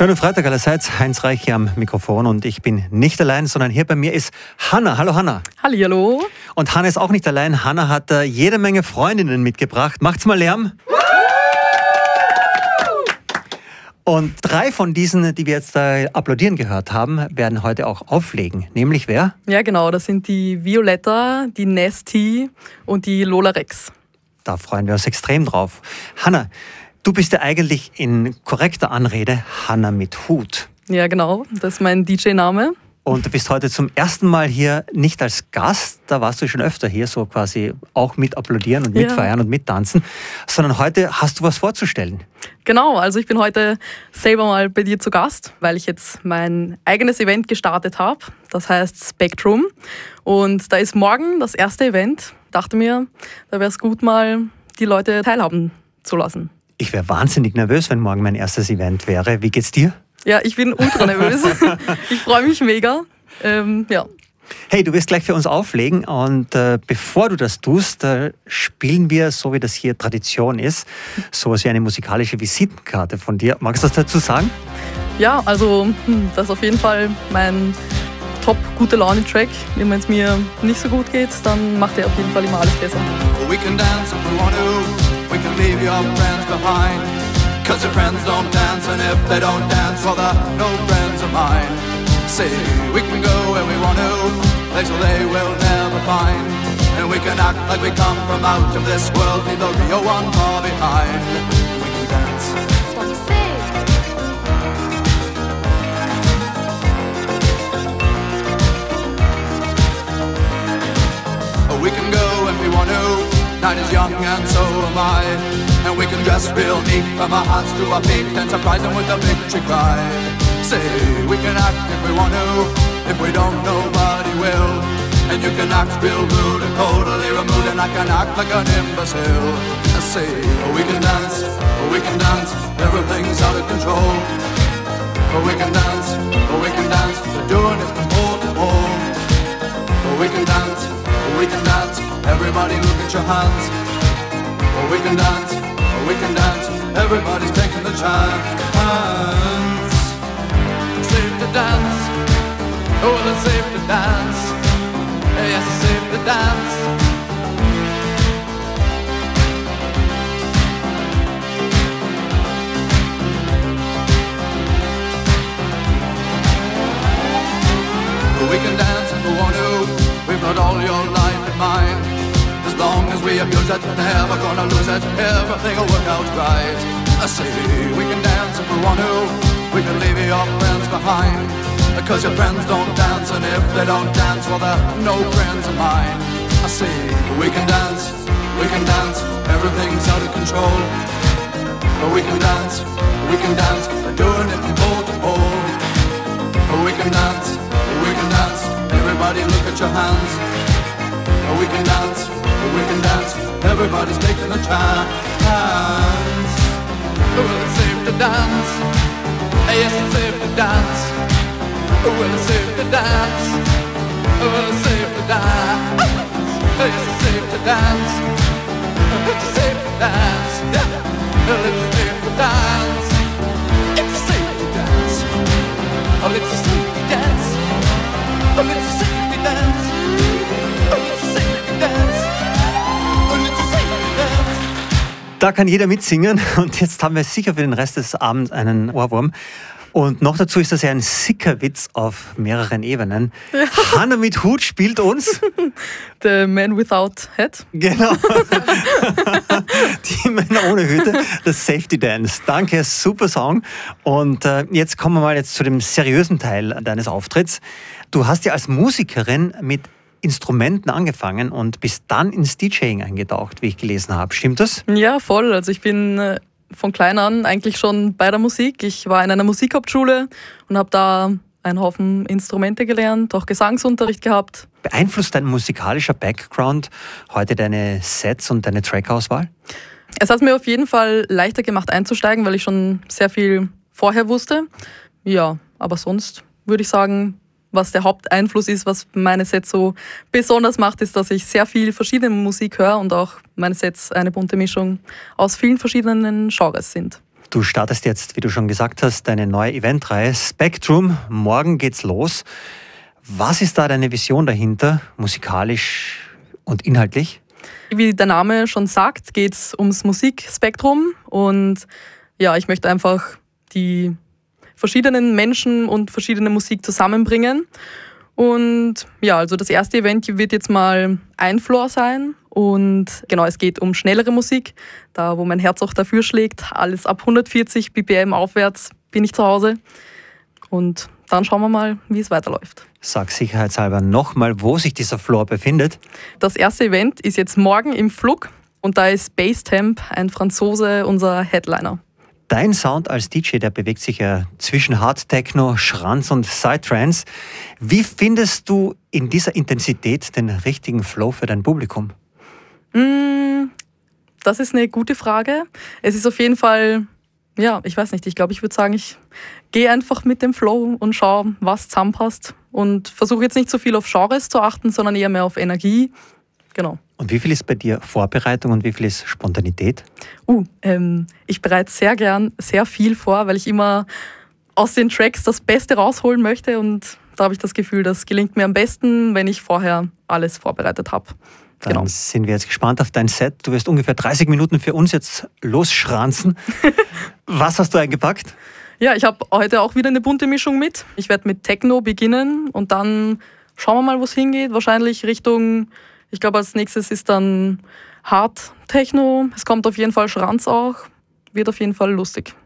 Schönen Freitag allerseits. Heinz Reich hier am Mikrofon und ich bin nicht allein, sondern hier bei mir ist Hanna. Hallo Hanna. Hallo. Und Hanna ist auch nicht allein. Hanna hat äh, jede Menge Freundinnen mitgebracht. Macht's mal Lärm. Und drei von diesen, die wir jetzt äh, applaudieren gehört haben, werden heute auch auflegen. Nämlich wer? Ja, genau. Das sind die Violetta, die Nesty und die Lola Rex. Da freuen wir uns extrem drauf. Hanna, du bist ja eigentlich in korrekter Anrede Hanna mit Hut. Ja, genau. Das ist mein DJ-Name. Und du bist heute zum ersten Mal hier nicht als Gast, da warst du schon öfter hier, so quasi auch mit applaudieren und mitfeiern ja. und mittanzen, sondern heute hast du was vorzustellen. Genau, also ich bin heute selber mal bei dir zu Gast, weil ich jetzt mein eigenes Event gestartet habe. Das heißt Spectrum. Und da ist morgen das erste Event. Dachte mir, da wäre es gut, mal die Leute teilhaben zu lassen. Ich wäre wahnsinnig nervös, wenn morgen mein erstes Event wäre. Wie geht's dir? Ja, ich bin ultra nervös. ich freue mich mega. Ähm, ja. Hey, du wirst gleich für uns auflegen und äh, bevor du das tust, äh, spielen wir, so wie das hier Tradition ist, sowas wie eine musikalische Visitenkarte von dir. Magst du das dazu sagen? Ja, also hm, das ist auf jeden Fall mein top gute Laune Track. Wenn es mir nicht so gut geht, dann macht er auf jeden Fall immer alles besser. We can dance if we want to. We can leave your friends behind. Cause your friends don't dance, and if they don't dance, well, they're no friends of mine. See, we can go where we want to, places they will never find. And we can act like we come from out of this world, leave the real one far behind. Night is young and so am I. And we can dress real neat from our hearts to our feet and surprise them with a victory cry. Say, we can act if we want to. If we don't, nobody will. And you can act real rude and totally removed, and I can act like an imbecile. I say, we can dance, we can dance, everything's out of control. We can dance, we can dance, we're doing it Everybody your hands. Oh, we can dance, oh, we can dance. Everybody's taking the chance. Safe to dance. Oh, it's safe to dance. Yes, it's safe to dance. Abuse it, never gonna lose it. Everything will work out right. I say we can dance if we want to. We can leave your friends behind. Cause your friends don't dance, and if they don't dance, well, they're no friends of mine. I say we can dance, we can dance. Everything's out of control. We can dance, we can dance. We're doing it from pole to pole. We can dance, we can dance. Everybody look at your hands. Everybody's taking a chance. Well, it's safe to dance. Yes, it's safe to dance. Well, it's safe to dance. Well, it's safe to dance. Yes, it's safe to dance. It's safe to dance. Well, it's safe to dance. It's safe to dance. Oh, it's safe to dance. Oh, it's safe to dance. Da kann jeder mitsingen und jetzt haben wir sicher für den Rest des Abends einen Ohrwurm. Und noch dazu ist das ja ein sicker Witz auf mehreren Ebenen. Ja. Hanna mit Hut spielt uns. The Man Without Head. Genau. Die Männer ohne Hüte, das Safety Dance. Danke, super Song. Und äh, jetzt kommen wir mal jetzt zu dem seriösen Teil deines Auftritts. Du hast ja als Musikerin mit Instrumenten angefangen und bist dann ins DJing eingetaucht, wie ich gelesen habe. Stimmt das? Ja, voll. Also ich bin äh, von klein an eigentlich schon bei der Musik. Ich war in einer Musikhauptschule und habe da einen Haufen Instrumente gelernt, auch Gesangsunterricht gehabt. Beeinflusst dein musikalischer Background heute deine Sets und deine Trackauswahl? Es hat mir auf jeden Fall leichter gemacht einzusteigen, weil ich schon sehr viel vorher wusste. Ja, aber sonst würde ich sagen, was der Haupteinfluss ist, was meine Sets so besonders macht, ist, dass ich sehr viel verschiedene Musik höre und auch meine Sets eine bunte Mischung aus vielen verschiedenen Genres sind. Du startest jetzt, wie du schon gesagt hast, deine neue Eventreihe Spectrum. Morgen geht's los. Was ist da deine Vision dahinter, musikalisch und inhaltlich? Wie der Name schon sagt, geht es ums Musikspektrum und ja, ich möchte einfach die verschiedenen Menschen und verschiedene Musik zusammenbringen. Und ja, also das erste Event wird jetzt mal ein Floor sein. Und genau, es geht um schnellere Musik, da wo mein Herz auch dafür schlägt. Alles ab 140 BPM aufwärts bin ich zu Hause. Und dann schauen wir mal, wie es weiterläuft. Sag sicherheitshalber nochmal, wo sich dieser Floor befindet. Das erste Event ist jetzt morgen im Flug und da ist Basstemp, ein Franzose, unser Headliner. Dein Sound als DJ, der bewegt sich ja zwischen Hard Techno, Schranz und Psytrance. Wie findest du in dieser Intensität den richtigen Flow für dein Publikum? Mm, das ist eine gute Frage. Es ist auf jeden Fall, ja, ich weiß nicht, ich glaube, ich würde sagen, ich gehe einfach mit dem Flow und schaue, was zusammenpasst und versuche jetzt nicht so viel auf Genres zu achten, sondern eher mehr auf Energie. Genau. Und wie viel ist bei dir Vorbereitung und wie viel ist Spontanität? Uh, ähm, ich bereite sehr gern sehr viel vor, weil ich immer aus den Tracks das Beste rausholen möchte und da habe ich das Gefühl, das gelingt mir am besten, wenn ich vorher alles vorbereitet habe. Dann genau. sind wir jetzt gespannt auf dein Set. Du wirst ungefähr 30 Minuten für uns jetzt losschranzen. Was hast du eingepackt? Ja, ich habe heute auch wieder eine bunte Mischung mit. Ich werde mit Techno beginnen und dann schauen wir mal, wo es hingeht. Wahrscheinlich Richtung, ich glaube, als nächstes ist dann Hard Techno. Es kommt auf jeden Fall Schranz auch. Wird auf jeden Fall lustig.